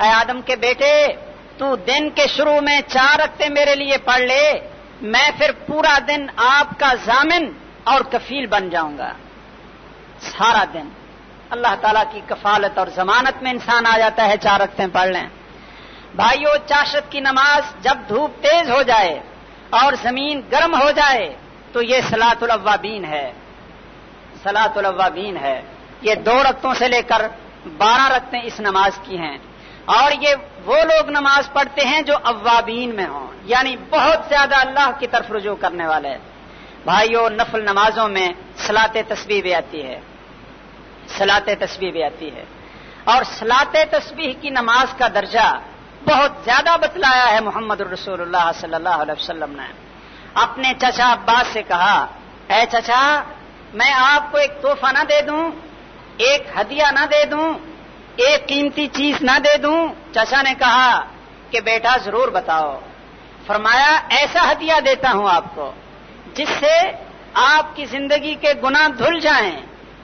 اے آدم کے بیٹے، تو دن کے شروع میں چار رقطیں میرے لیے پڑھ لے، میں پھر پورا دن آپ کا ضامن اور کفیل بن جاؤں گا۔ سارا دن۔ اللہ تعالیٰ کی کفالت اور ضمانت میں انسان آ جاتا ہے چار رقطیں پڑھ لیں۔ بھائیو، چاشت کی نماز جب دھوپ تیز ہو جائے اور زمین گرم ہو جائے، تو یہ سلاۃ الاوابین ہے۔ سلاۃ الاوابین ہے۔ یہ دو رقطوں سے لے کر بارہ رکھتے اس نماز کی ہیں۔ اور یہ وہ لوگ نماز پڑھتے ہیں جو اوابین میں ہوں یعنی بہت زیادہ اللہ کی طرف رجوع کرنے والے۔ بھائیوں نفل نمازوں میں سلاط تصویر بھی آتی ہے۔ سلاط تصویر بھی آتی ہے۔ اور سلاط تصویر کی نماز کا درجہ بہت زیادہ بتلایا ہے محمد الرسول اللہ صلی اللہ علیہ وسلم نے۔ اپنے چچا عباس سے کہا، اے چچا، میں آپ کو ایک تحفہ نہ دے دوں، ایک ہدیہ نہ دے دوں ایک قیمتی چیز نہ دے دوں۔ چچا نے کہا کہ بیٹا ضرور بتاؤ۔ فرمایا، ایسا ہدیہ دیتا ہوں آپ کو، جس سے آپ کی زندگی کے گنا دھل جائیں۔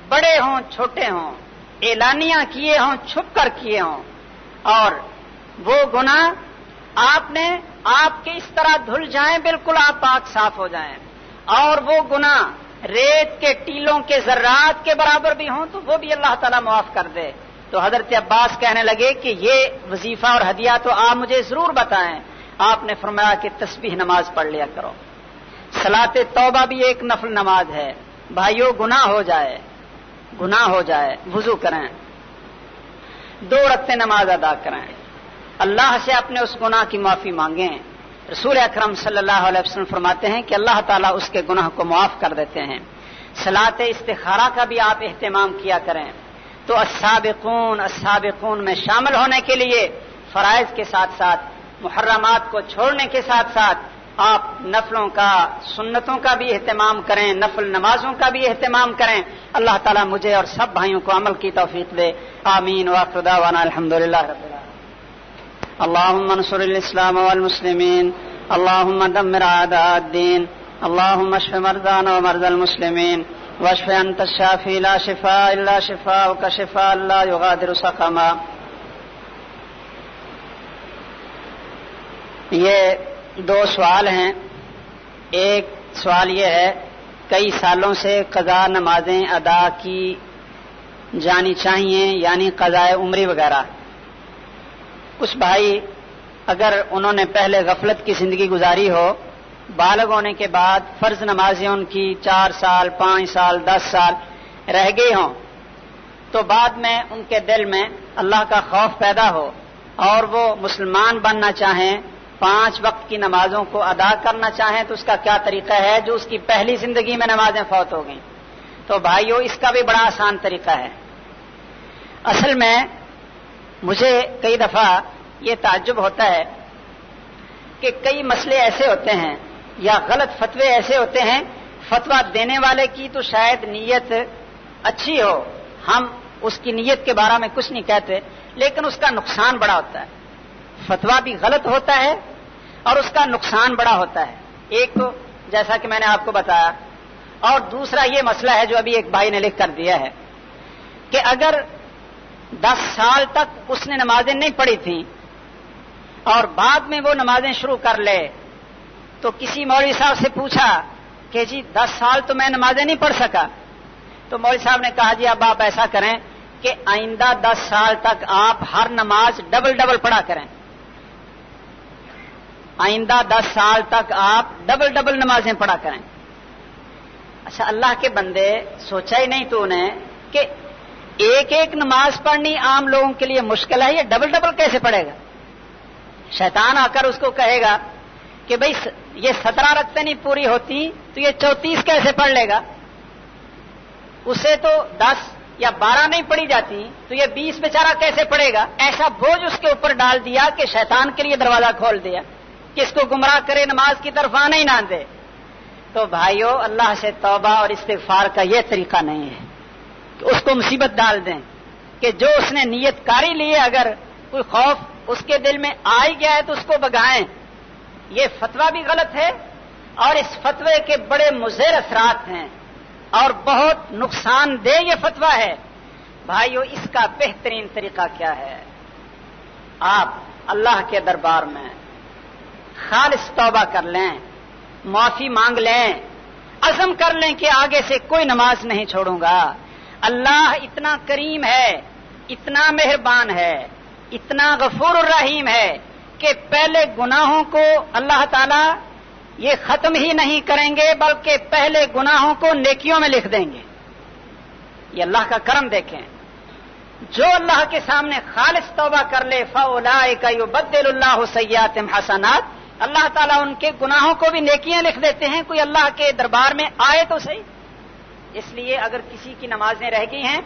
بڑے ہوں، چھوٹے ہوں اعلانیاں کیے ہوں، چھپ کر کیے ہوں۔ اور وہ گنا آپ نے آپ کے اس طرح دھل جائیں، بالکل آپ پاک صاف ہو جائیں۔ اور وہ گنا ریت کے ٹیلوں کے ذرات کے برابر بھی ہوں، تو وہ بھی اللہ تعالیٰ معاف کر دے۔ تو حضرت عباس کہنے لگے کہ یہ وظیفہ اور ہدیہ تو آپ مجھے ضرور بتائیں۔ آپ نے فرمایا کہ تسبیح نماز پڑھ لیا کرو۔ سلاط توبہ بھی ایک نفل نماز ہے۔ بھائیوں گنا ہو جائے۔ گنا ہو جائے۔ وضو کریں۔ دو رقطے نماز ادا کریں۔ اللہ سے اپنے اس گناہ کی معافی مانگیں۔ رسول اکرم صلی اللہ علیہ وسلم فرماتے ہیں کہ اللہ تعالیٰ اس کے گناہ کو معاف کر دیتے ہیں۔ سلاط استخارہ کا بھی آپ اہتمام کیا کریں۔ تو السابقون السابقون میں شامل ہونے کے لیے فرائض کے ساتھ ساتھ، محرمات کو چھوڑنے کے ساتھ ساتھ آپ نفلوں کا، سنتوں کا بھی اہتمام کریں، نفل نمازوں کا بھی اہتمام کریں۔ اللہ تعالیٰ مجھے اور سب بھائیوں کو عمل کی توفیق دے۔ آمین۔ واقع الحمد للہ اللهم انصر الاسلام والمسلمين اللهم دمر اعداء الدين اللهم اشف مرضانا ومرضى المسلمين واشف انت الشافي لا شفاء الا شفاءك شفاء لا يغادر سقما. یہ دو سوال ہیں. ایک سوال یہ ہے، کئی سالوں سے قضاء نمازیں ادا کی جانی چاہیے یعنی قضاء عمری وغیرہ. کچھ بھائی، اگر انہوں نے پہلے غفلت کی زندگی گزاری ہو بالغ ہونے کے بعد فرض نمازیں ان کی چار سال، پانچ سال، دس سال رہ گئی ہوں۔ تو بعد میں ان کے دل میں اللہ کا خوف پیدا ہو اور وہ مسلمان بننا چاہیں، پانچ وقت کی نمازوں کو ادا کرنا چاہیں، تو اس کا کیا طریقہ ہے جو اس کی پہلی زندگی میں نمازیں فوت ہو گئیں؟ تو بھائیو، اس کا بھی بڑا آسان طریقہ ہے۔ اصل میں مجھے کئی دفعہ یہ تعجب ہوتا ہے کہ کئی مسئلے ایسے ہوتے ہیں یا غلط فتوے ایسے ہوتے ہیں فتوا دینے والے کی تو شاید نیت اچھی ہو۔ ہم اس کی نیت کے بارے میں کچھ نہیں کہتے، لیکن اس کا نقصان بڑا ہوتا ہے۔ فتوا بھی غلط ہوتا ہے اور اس کا نقصان بڑا ہوتا ہے۔ ایک تو جیسا کہ میں نے آپ کو بتایا، اور دوسرا یہ مسئلہ ہے جو ابھی ایک بھائی نے لکھ کر دیا ہے کہ اگر دس سال تک اس نے نمازیں نہیں پڑھی تھیں اور بعد میں وہ نمازیں شروع کر لے تو کسی مولوی صاحب سے پوچھا کہ جی دس سال تو میں نمازیں نہیں پڑھ سکا۔ تو مولوی صاحب نے کہا جی اب آپ ایسا کریں کہ آئندہ دس سال تک آپ ہر نماز ڈبل ڈبل پڑھا کریں۔ آئندہ دس سال تک آپ ڈبل ڈبل نمازیں پڑھا کریں۔ اچھا اللہ کے بندے سوچا ہی نہیں تو انہیں کہ ایک ایک نماز پڑھنی عام لوگوں کے لیے مشکل ہے یہ ڈبل ڈبل کیسے پڑے گا؟ شیطان آ کر اس کو کہے گا کہ بھائی یہ سترہ رقطیں نہیں پوری ہوتی، تو یہ چوتیس کیسے پڑھ لے گا؟ اسے تو دس یا بارہ نہیں پڑھی جاتی، تو یہ بیس بیچارہ کیسے پڑے گا؟ ایسا بوجھ اس کے اوپر ڈال دیا کہ شیطان کے لیے دروازہ کھول دیا، کہ اس کو گمراہ کرے، نماز کی طرف آنے ہی نہ دے۔ تو بھائیو، اللہ سے توبہ اور استغفار کا یہ طریقہ نہیں ہے۔ کہ اس کو مصیبت ڈال دیں، کہ جو اس نے نیت کاری لی ہے، اگر کوئی خوف اس کے دل میں آ ہی گیا ہے تو اس کو بگائیں یہ فتوا بھی غلط ہے اور اس فتوے کے بڑے مضر اثرات ہیں اور بہت نقصان دہ یہ فتوا ہے۔ بھائیو، اس کا بہترین طریقہ کیا ہے؟ آپ اللہ کے دربار میں خالص توبہ کر لیں، معافی مانگ لیں، عزم کر لیں کہ آگے سے کوئی نماز نہیں چھوڑوں گا۔ اللہ اتنا کریم ہے، اتنا مہربان ہے، اتنا غفور الرحیم ہے۔ کہ پہلے گناہوں کو اللہ تعالی یہ ختم ہی نہیں کریں گے، بلکہ پہلے گناہوں کو نیکیوں میں لکھ دیں گے۔ یہ اللہ کا کرم دیکھیں۔ جو اللہ کے سامنے خالص توبہ کر لے فولا کا بدل اللہ سیات حسنات، اللہ تعالیٰ ان کے گناہوں کو بھی نیکیاں لکھ دیتے ہیں۔ کوئی اللہ کے دربار میں آئے تو صحیح۔ اس لیے اگر کسی کی نمازیں رہ گئی ہیں،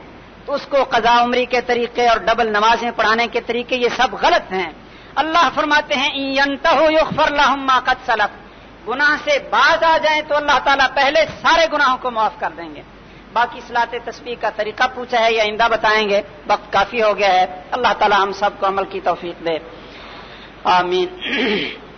تو اس کو قضا عمری کے طریقے اور ڈبل نمازیں پڑھانے کے طریقے یہ سب غلط ہیں۔ اللہ فرماتے ہیں قد سلف. گناہ سے باز آ جائیں تو اللہ تعالیٰ پہلے سارے گناہوں کو معاف کر دیں گے۔ باقی سلاط تصویر کا طریقہ پوچھا ہے یا آئندہ بتائیں گے، وقت کافی ہو گیا ہے۔ اللہ تعالیٰ ہم سب کو عمل کی توفیق دے۔ آمین۔